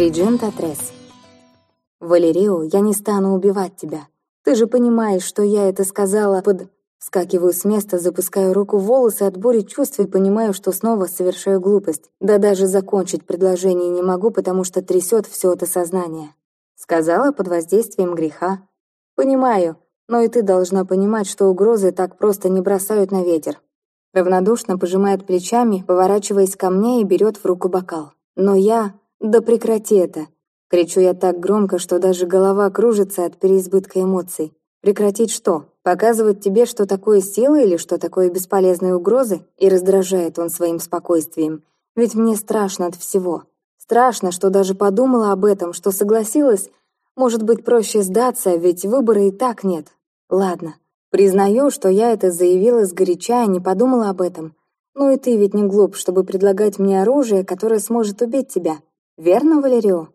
Триджин Татрес. «Валерио, я не стану убивать тебя. Ты же понимаешь, что я это сказала под...» Скакиваю с места, запускаю руку в волосы от бури чувств и понимаю, что снова совершаю глупость. Да даже закончить предложение не могу, потому что трясет все это сознание. Сказала под воздействием греха. Понимаю, но и ты должна понимать, что угрозы так просто не бросают на ветер. Равнодушно пожимает плечами, поворачиваясь ко мне и берет в руку бокал. Но я... Да прекрати это! Кричу я так громко, что даже голова кружится от переизбытка эмоций. Прекратить что? Показывать тебе, что такое сила или что такое бесполезные угрозы? И раздражает он своим спокойствием. Ведь мне страшно от всего. Страшно, что даже подумала об этом, что согласилась. Может быть, проще сдаться, ведь выбора и так нет. Ладно, признаю, что я это заявила сгоряча и не подумала об этом. Ну и ты ведь не глуп, чтобы предлагать мне оружие, которое сможет убить тебя. Верно, Валерио?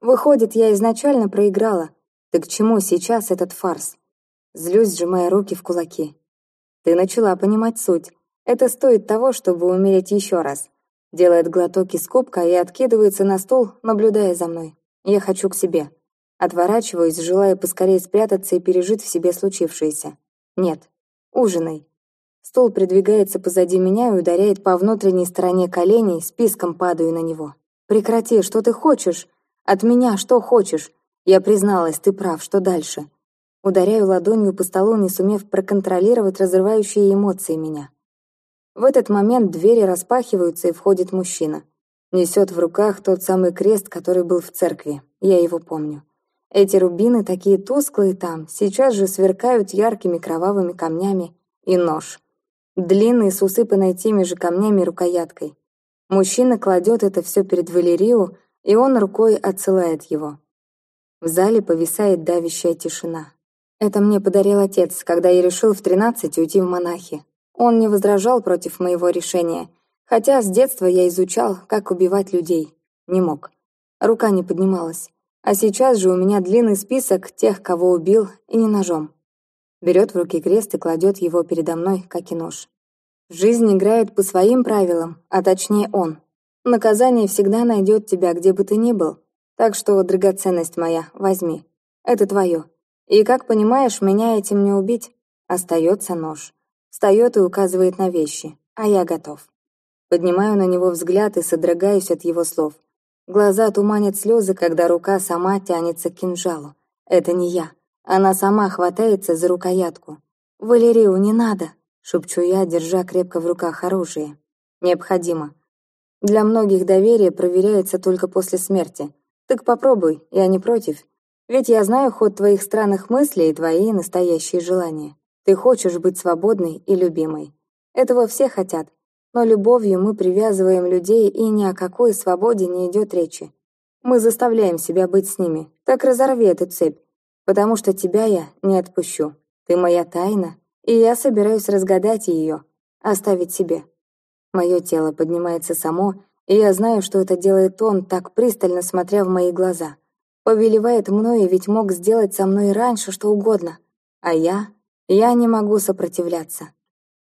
Выходит, я изначально проиграла. Так к чему сейчас этот фарс? Злюсь, сжимая руки в кулаки. Ты начала понимать суть. Это стоит того, чтобы умереть еще раз. Делает глоток из кубка и откидывается на стол, наблюдая за мной. Я хочу к себе. Отворачиваюсь, желая поскорее спрятаться и пережить в себе случившееся. Нет. Ужинай. Стол придвигается позади меня и ударяет по внутренней стороне коленей, списком падаю на него. «Прекрати, что ты хочешь? От меня что хочешь? Я призналась, ты прав, что дальше? Ударяю ладонью по столу, не сумев проконтролировать разрывающие эмоции меня. В этот момент двери распахиваются, и входит мужчина. Несет в руках тот самый крест, который был в церкви. Я его помню. Эти рубины, такие тусклые там, сейчас же сверкают яркими кровавыми камнями. И нож. Длинный, с усыпанной теми же камнями рукояткой. Мужчина кладет это все перед Валерио, и он рукой отсылает его. В зале повисает давящая тишина. Это мне подарил отец, когда я решил в тринадцать уйти в монахи. Он не возражал против моего решения, хотя с детства я изучал, как убивать людей. Не мог. Рука не поднималась. А сейчас же у меня длинный список тех, кого убил, и не ножом. Берет в руки крест и кладет его передо мной, как и нож. Жизнь играет по своим правилам, а точнее он. Наказание всегда найдет тебя, где бы ты ни был, так что, драгоценность моя, возьми. Это твое. И, как понимаешь, меня этим не убить. Остается нож. Встает и указывает на вещи. А я готов. Поднимаю на него взгляд и содрогаюсь от его слов. Глаза туманят слезы, когда рука сама тянется к кинжалу. Это не я. Она сама хватается за рукоятку. «Валерию, не надо!» — шепчу я, держа крепко в руках оружие. «Необходимо. Для многих доверие проверяется только после смерти. Так попробуй, я не против. Ведь я знаю ход твоих странных мыслей и твои настоящие желания. Ты хочешь быть свободной и любимой. Этого все хотят. Но любовью мы привязываем людей, и ни о какой свободе не идет речи. Мы заставляем себя быть с ними. Так разорви эту цепь. Потому что тебя я не отпущу. Ты моя тайна, и я собираюсь разгадать ее, оставить себе. Мое тело поднимается само, и я знаю, что это делает он, так пристально смотря в мои глаза. Повелевает мною, ведь мог сделать со мной раньше что угодно. А я? Я не могу сопротивляться.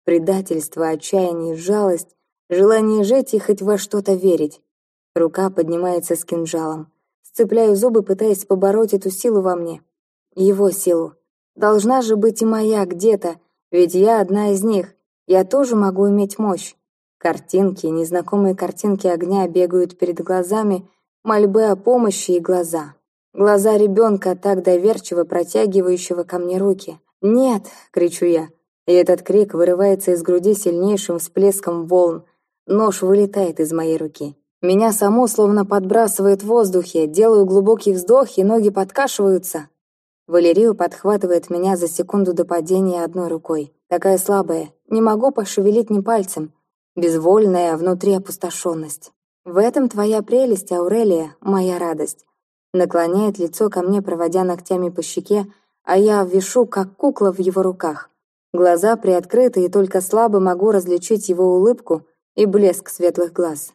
Предательство, отчаяние, жалость, желание жить и хоть во что-то верить. Рука поднимается с кинжалом. Сцепляю зубы, пытаясь побороть эту силу во мне. Его силу. Должна же быть и моя где-то, ведь я одна из них. Я тоже могу иметь мощь. Картинки, незнакомые картинки огня бегают перед глазами, мольбы о помощи и глаза. Глаза ребенка, так доверчиво протягивающего ко мне руки. «Нет!» — кричу я. И этот крик вырывается из груди сильнейшим всплеском волн. Нож вылетает из моей руки. Меня само словно подбрасывает в воздухе, делаю глубокий вздох, и ноги подкашиваются. Валерию подхватывает меня за секунду до падения одной рукой. Такая слабая, не могу пошевелить ни пальцем безвольная внутри опустошенность. В этом твоя прелесть, Аурелия, моя радость. Наклоняет лицо ко мне, проводя ногтями по щеке, а я вишу, как кукла в его руках. Глаза приоткрыты, и только слабо могу различить его улыбку и блеск светлых глаз.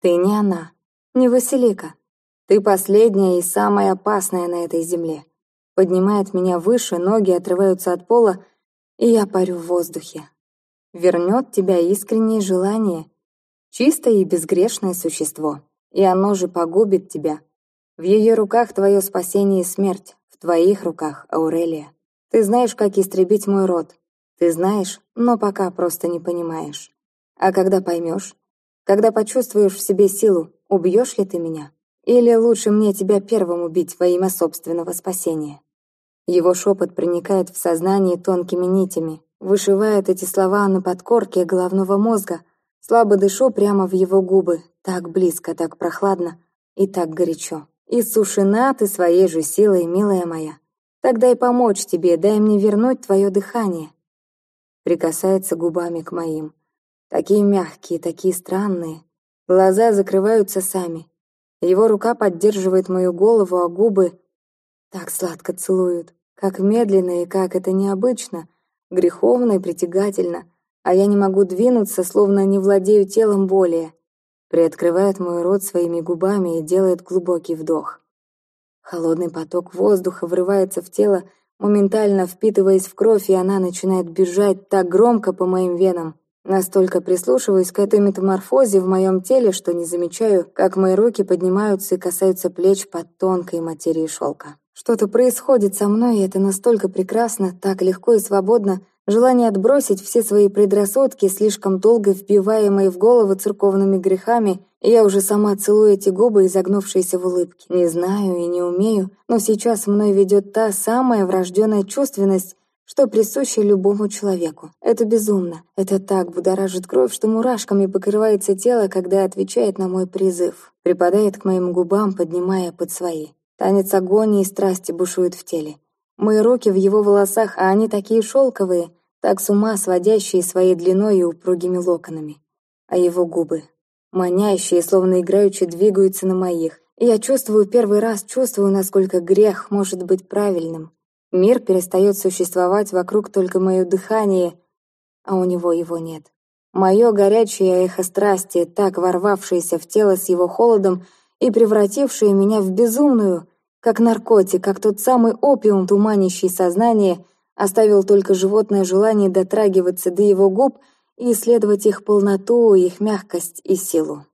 Ты не она, не Василика. Ты последняя и самая опасная на этой земле. Поднимает меня выше, ноги отрываются от пола, и я парю в воздухе вернет тебя искреннее желание, чистое и безгрешное существо. и оно же погубит тебя. В ее руках твое спасение и смерть, в твоих руках, Аурелия. Ты знаешь, как истребить мой род. Ты знаешь, но пока просто не понимаешь. А когда поймешь, когда почувствуешь в себе силу, убьешь ли ты меня? Или лучше мне тебя первым убить во имя собственного спасения?» Его шепот проникает в сознание тонкими нитями, вышивает эти слова на подкорке головного мозга. Слабо дышу прямо в его губы, так близко, так прохладно и так горячо. И сушена ты своей же силой, милая моя. Тогда и помочь тебе, дай мне вернуть твое дыхание. Прикасается губами к моим. Такие мягкие, такие странные. Глаза закрываются сами. Его рука поддерживает мою голову, а губы так сладко целуют. Как медленно и как это необычно, греховно и притягательно. А я не могу двинуться, словно не владею телом более. Приоткрывает мой рот своими губами и делает глубокий вдох. Холодный поток воздуха врывается в тело, моментально впитываясь в кровь, и она начинает бежать так громко по моим венам, Настолько прислушиваюсь к этой метаморфозе в моем теле, что не замечаю, как мои руки поднимаются и касаются плеч под тонкой материей шелка. Что-то происходит со мной, и это настолько прекрасно, так легко и свободно. Желание отбросить все свои предрассудки, слишком долго вбиваемые в голову церковными грехами, и я уже сама целую эти губы, изогнувшиеся в улыбке. Не знаю и не умею, но сейчас мной ведет та самая врожденная чувственность, что присуще любому человеку. Это безумно. Это так будоражит кровь, что мурашками покрывается тело, когда отвечает на мой призыв. Припадает к моим губам, поднимая под свои. Танец агонии и страсти бушует в теле. Мои руки в его волосах, а они такие шелковые, так с ума сводящие своей длиной и упругими локонами. А его губы, манящие, словно играючи, двигаются на моих. И я чувствую первый раз, чувствую, насколько грех может быть правильным. Мир перестает существовать вокруг только мое дыхание, а у него его нет. Мое горячее эхо страсти, так ворвавшееся в тело с его холодом и превратившее меня в безумную, как наркотик, как тот самый опиум, туманящий сознание, оставил только животное желание дотрагиваться до его губ и исследовать их полноту, их мягкость и силу.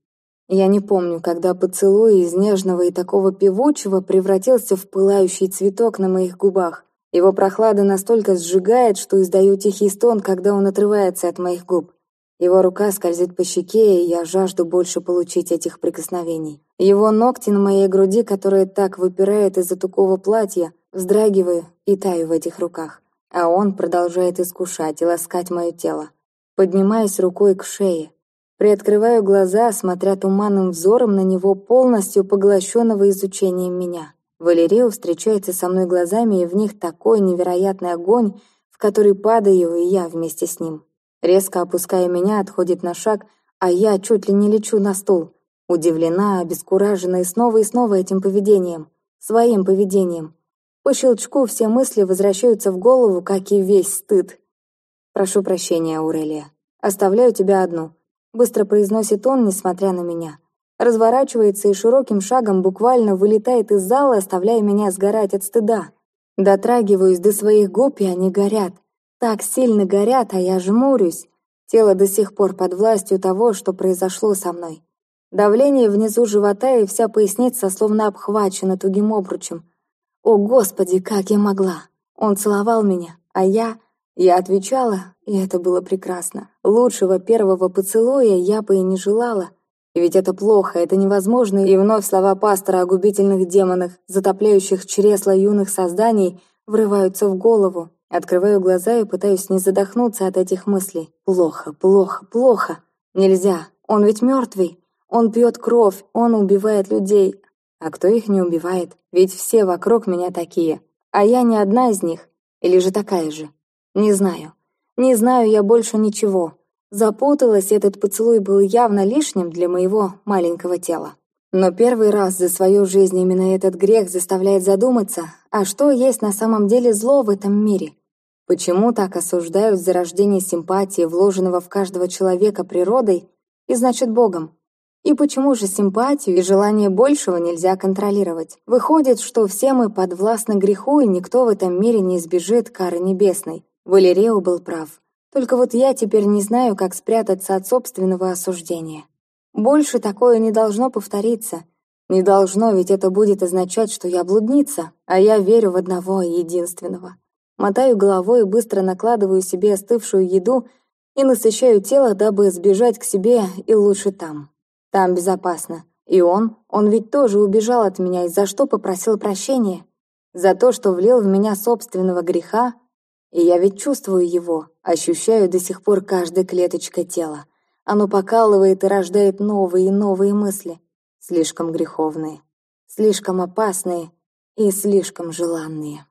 Я не помню, когда поцелуй из нежного и такого певучего превратился в пылающий цветок на моих губах. Его прохлада настолько сжигает, что издаю тихий стон, когда он отрывается от моих губ. Его рука скользит по щеке, и я жажду больше получить этих прикосновений. Его ногти на моей груди, которая так выпирает из-за тукого платья, вздрагиваю и таю в этих руках. А он продолжает искушать и ласкать мое тело. Поднимаясь рукой к шее, Приоткрываю глаза, смотря туманным взором на него, полностью поглощенного изучением меня. Валерио встречается со мной глазами, и в них такой невероятный огонь, в который падаю и я вместе с ним. Резко опуская меня, отходит на шаг, а я чуть ли не лечу на стул. Удивлена, обескуражена и снова и снова этим поведением. Своим поведением. По щелчку все мысли возвращаются в голову, как и весь стыд. «Прошу прощения, Аурелия. Оставляю тебя одну. Быстро произносит он, несмотря на меня. Разворачивается и широким шагом буквально вылетает из зала, оставляя меня сгорать от стыда. Дотрагиваюсь до своих губ, и они горят. Так сильно горят, а я жмурюсь. Тело до сих пор под властью того, что произошло со мной. Давление внизу живота и вся поясница словно обхвачена тугим обручем. О, Господи, как я могла! Он целовал меня, а я... Я отвечала, и это было прекрасно. Лучшего первого поцелуя я бы и не желала. Ведь это плохо, это невозможно, и вновь слова пастора о губительных демонах, затопляющих чресла юных созданий, врываются в голову. Открываю глаза и пытаюсь не задохнуться от этих мыслей. Плохо, плохо, плохо. Нельзя. Он ведь мертвый. Он пьет кровь, он убивает людей. А кто их не убивает? Ведь все вокруг меня такие. А я не одна из них. Или же такая же? Не знаю. Не знаю я больше ничего. Запуталась, этот поцелуй был явно лишним для моего маленького тела. Но первый раз за свою жизнь именно этот грех заставляет задуматься, а что есть на самом деле зло в этом мире? Почему так осуждают зарождение симпатии, вложенного в каждого человека природой, и значит Богом? И почему же симпатию и желание большего нельзя контролировать? Выходит, что все мы подвластны греху, и никто в этом мире не избежит кары небесной. Валерио был прав. Только вот я теперь не знаю, как спрятаться от собственного осуждения. Больше такое не должно повториться. Не должно, ведь это будет означать, что я блудница, а я верю в одного единственного. Мотаю головой и быстро накладываю себе остывшую еду и насыщаю тело, дабы сбежать к себе и лучше там. Там безопасно. И он, он ведь тоже убежал от меня, и за что попросил прощения? За то, что влил в меня собственного греха? И я ведь чувствую его, ощущаю до сих пор каждой клеточкой тела. Оно покалывает и рождает новые и новые мысли. Слишком греховные, слишком опасные и слишком желанные.